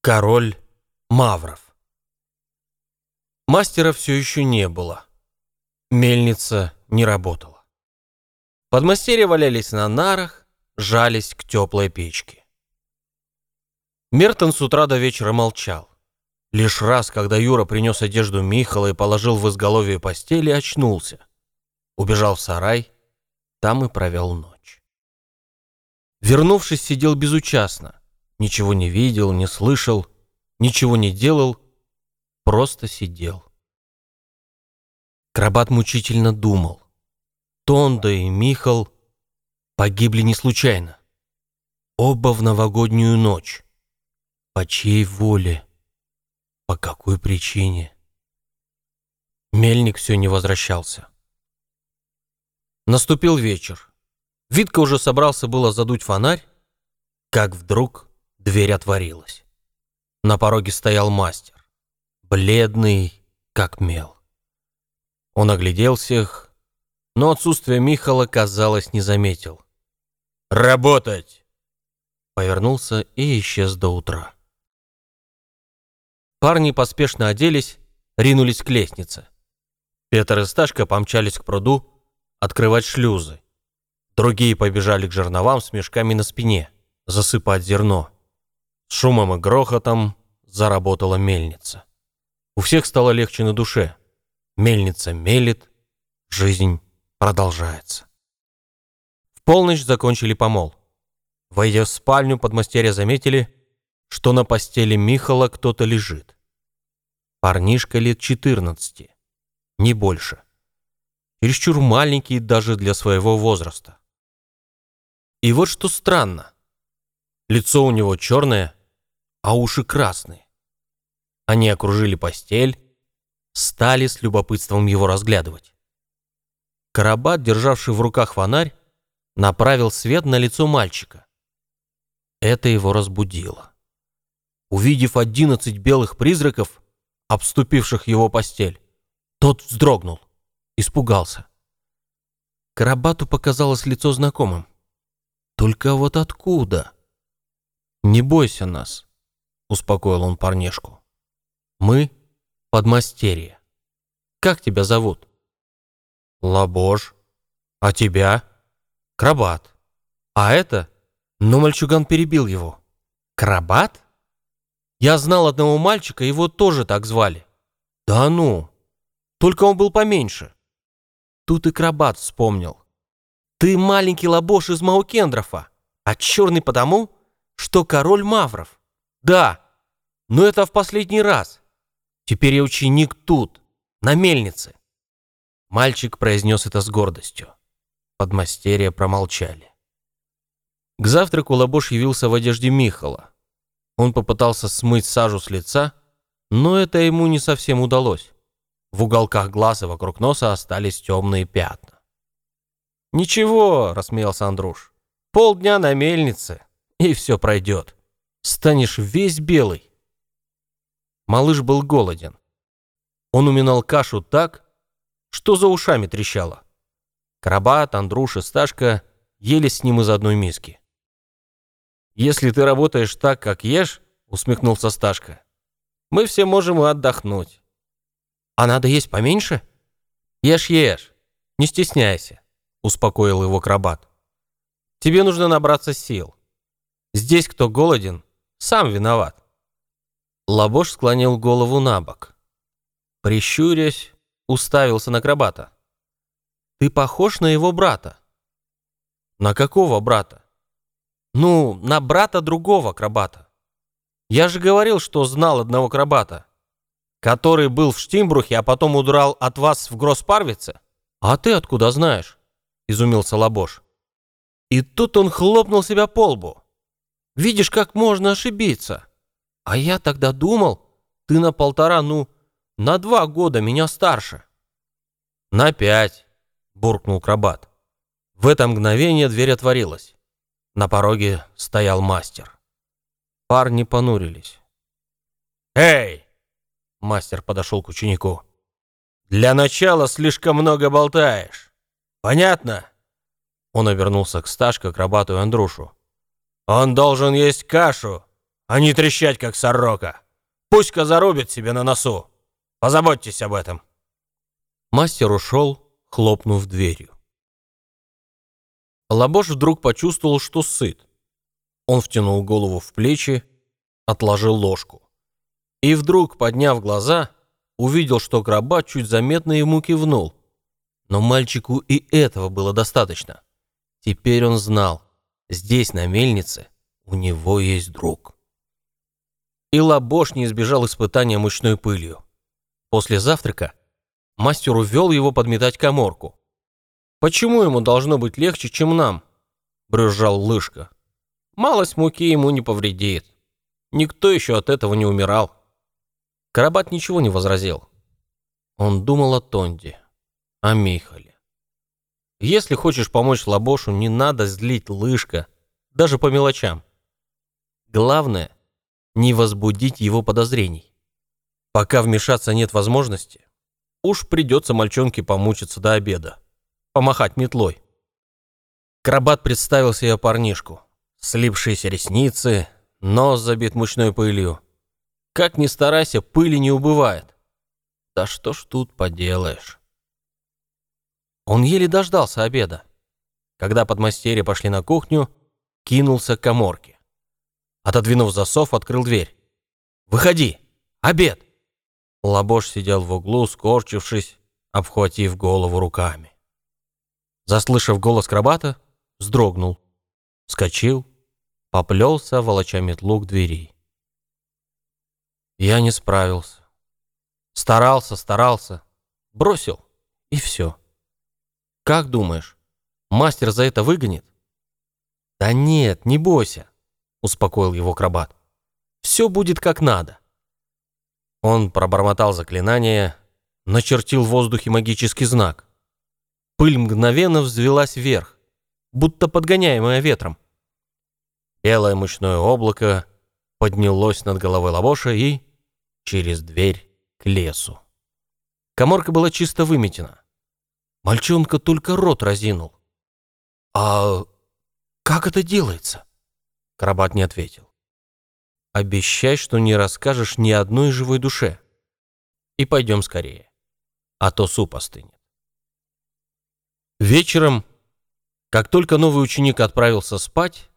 Король Мавров. Мастера все еще не было. Мельница не работала. Подмастерья валялись на нарах, жались к теплой печке. Мертон с утра до вечера молчал. Лишь раз, когда Юра принес одежду Михала и положил в изголовье постели, очнулся. Убежал в сарай, там и провел ночь. Вернувшись, сидел безучастно. Ничего не видел, не слышал, ничего не делал, просто сидел. Крабат мучительно думал. Тонда и Михал погибли не случайно. Оба в новогоднюю ночь. По чьей воле? По какой причине? Мельник все не возвращался. Наступил вечер. Витка уже собрался было задуть фонарь, как вдруг Дверь отворилась. На пороге стоял мастер, бледный, как мел. Он оглядел всех, но отсутствие Михала, казалось, не заметил. «Работать!» Повернулся и исчез до утра. Парни поспешно оделись, ринулись к лестнице. Петр и Сташка помчались к пруду открывать шлюзы. Другие побежали к жерновам с мешками на спине, засыпать зерно. С шумом и грохотом заработала мельница. У всех стало легче на душе. Мельница мелит, жизнь продолжается. В полночь закончили помол. Войдя в спальню, подмастерья заметили, что на постели Михала кто-то лежит. Парнишка лет 14, не больше. Чересчур маленький даже для своего возраста. И вот что странно. Лицо у него черное, а уши красные. Они окружили постель, стали с любопытством его разглядывать. Карабат, державший в руках фонарь, направил свет на лицо мальчика. Это его разбудило. Увидев одиннадцать белых призраков, обступивших его постель, тот вздрогнул, испугался. Карабату показалось лицо знакомым. Только вот откуда? Не бойся нас, — успокоил он парнишку. «Мы — подмастерье. Как тебя зовут?» «Лабош. А тебя?» «Крабат. А это?» Но мальчуган перебил его. «Крабат?» «Я знал одного мальчика, его тоже так звали». «Да ну! Только он был поменьше». Тут и Крабат вспомнил. «Ты маленький лабош из Маукендрофа, а черный потому, что король Мавров». Да, но это в последний раз. Теперь я ученик тут, на мельнице. Мальчик произнес это с гордостью. Подмастерья промолчали. К завтраку Лабош явился в одежде Михала. Он попытался смыть сажу с лица, но это ему не совсем удалось. В уголках глаз и вокруг носа остались темные пятна. «Ничего», — рассмеялся Андруш, — «полдня на мельнице, и все пройдет» станешь весь белый. Малыш был голоден. Он уминал кашу так, что за ушами трещало. Карабат, Андруша, Сташка ели с ним из одной миски. «Если ты работаешь так, как ешь», — усмехнулся Сташка, — «мы все можем и отдохнуть». «А надо есть поменьше?» «Ешь, ешь, не стесняйся», — успокоил его Крабат. «Тебе нужно набраться сил. Здесь кто голоден, сам виноват. Лабош склонил голову на бок. Прищурясь, уставился на акробата. «Ты похож на его брата». «На какого брата?» «Ну, на брата другого акробата. Я же говорил, что знал одного акробата, который был в Штимбрухе, а потом удрал от вас в Гроспарвице». «А ты откуда знаешь?» — изумился Лабош. И тут он хлопнул себя по лбу. Видишь, как можно ошибиться. А я тогда думал, ты на полтора, ну, на два года меня старше. На пять, буркнул Крабат. В это мгновение дверь отворилась. На пороге стоял мастер. Парни понурились. «Эй!» Мастер подошел к ученику. «Для начала слишком много болтаешь. Понятно?» Он обернулся к Сташке, Крабату и Андрушу. Он должен есть кашу, а не трещать, как сорока. Пусть-ка зарубит себе на носу. Позаботьтесь об этом. Мастер ушел, хлопнув дверью. Лабош вдруг почувствовал, что сыт. Он втянул голову в плечи, отложил ложку. И вдруг, подняв глаза, увидел, что Крабат чуть заметно ему кивнул. Но мальчику и этого было достаточно. Теперь он знал, здесь, на мельнице, у него есть друг. И Лабош не избежал испытания мучной пылью. После завтрака мастер увел его подметать коморку. «Почему ему должно быть легче, чем нам?» — брюзжал Лышка. «Малость муки ему не повредит. Никто еще от этого не умирал». Карабат ничего не возразил. Он думал о Тонде, о Михале. Если хочешь помочь Лабошу, не надо злить Лышка, даже по мелочам. Главное — не возбудить его подозрений. Пока вмешаться нет возможности, уж придется мальчонке помучиться до обеда помахать метлой. Крабат представил себе парнишку. Слипшиеся ресницы, нос забит мучной пылью. Как ни старайся, пыли не убывает. Да что ж тут поделаешь. Он еле дождался обеда. Когда подмастерья пошли на кухню, кинулся к коморке. Отодвинув засов, открыл дверь. «Выходи! Обед!» Лабош сидел в углу, скорчившись, обхватив голову руками. Заслышав голос крабата, вздрогнул, вскочил, поплелся, волоча метлу к двери. Я не справился. Старался, старался, бросил, и все. Как думаешь, мастер за это выгонит? Да нет, не бойся, успокоил его крабат. Все будет как надо. Он пробормотал заклинание, начертил в воздухе магический знак. Пыль мгновенно взвелась вверх, будто подгоняемая ветром. Белое мучное облако поднялось над головой Лавоша и через дверь к лесу. Коморка была чисто выметена. Мальчонка только рот разинул. «А как это делается?» Карабат не ответил. «Обещай, что не расскажешь ни одной живой душе. И пойдем скорее, а то суп остынет». Вечером, как только новый ученик отправился спать,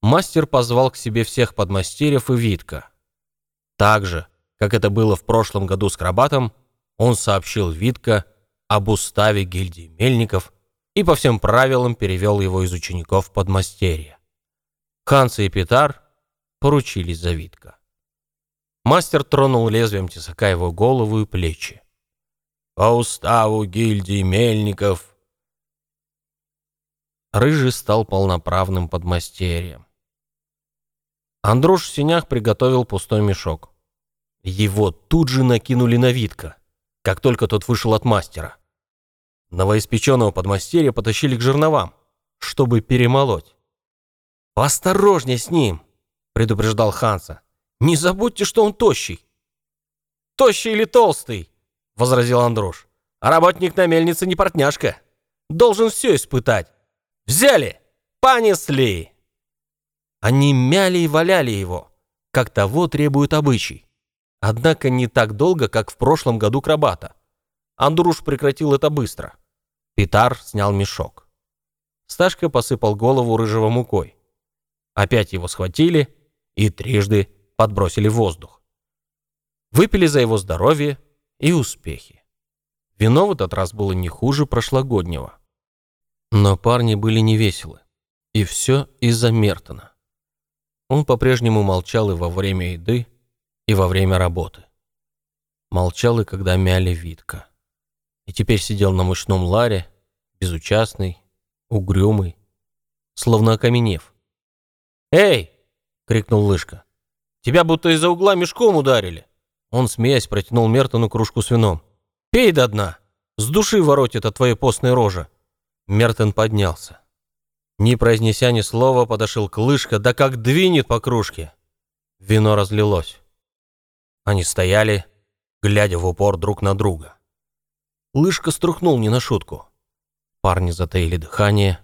мастер позвал к себе всех подмастерьев и Витка. Так же, как это было в прошлом году с Крабатом, он сообщил Витка об уставе гильдии мельников и по всем правилам перевел его из учеников подмастерья. Ханса и Петар поручились за Витка. Мастер тронул лезвием тесака его голову и плечи. «По уставу гильдии мельников Рыжий стал полноправным подмастерьем. Андрош в синях приготовил пустой мешок. Его тут же накинули на Витка, как только тот вышел от мастера. Новоиспеченного подмастерья потащили к жерновам, чтобы перемолоть. «Поосторожнее с ним!» — предупреждал Ханса. «Не забудьте, что он тощий!» «Тощий или толстый?» — возразил Андрош. «А работник на мельнице не портняшка. Должен все испытать. Взяли! Понесли!» Они мяли и валяли его, как того требует обычай. Однако не так долго, как в прошлом году крабата. Андруш прекратил это быстро. Питар снял мешок. Сташка посыпал голову рыжего мукой. Опять его схватили и трижды подбросили в воздух. Выпили за его здоровье и успехи. Вино в этот раз было не хуже прошлогоднего. Но парни были невеселы. И все из-за Мертона. Он по-прежнему молчал и во время еды, и во время работы. Молчал и когда мяли Витка. И теперь сидел на мощном ларе, безучастный, угрюмый, словно окаменев. «Эй!» — крикнул Лышка. «Тебя будто из-за угла мешком ударили!» Он, смеясь, протянул Мертону кружку с вином. «Пей до дна! С души воротит от твоей постной рожи!» Мертон поднялся. Не произнеся ни слова, подошел к лыжка, да как двинет по кружке. Вино разлилось. Они стояли, глядя в упор друг на друга. Лыжка струхнул не на шутку. Парни затаили дыхание,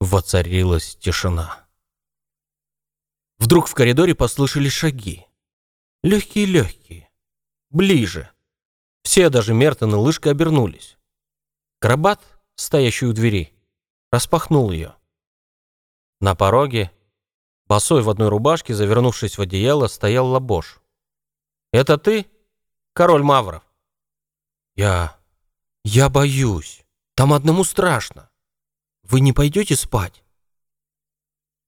воцарилась тишина. Вдруг в коридоре послышались шаги. Легкие-легкие. Ближе. Все, даже Мертон и Лышка, обернулись. Крабат, стоящий у двери, распахнул ее. На пороге, босой в одной рубашке, завернувшись в одеяло, стоял Лабош. «Это ты, король Мавров?» «Я... я боюсь. Там одному страшно. Вы не пойдете спать?»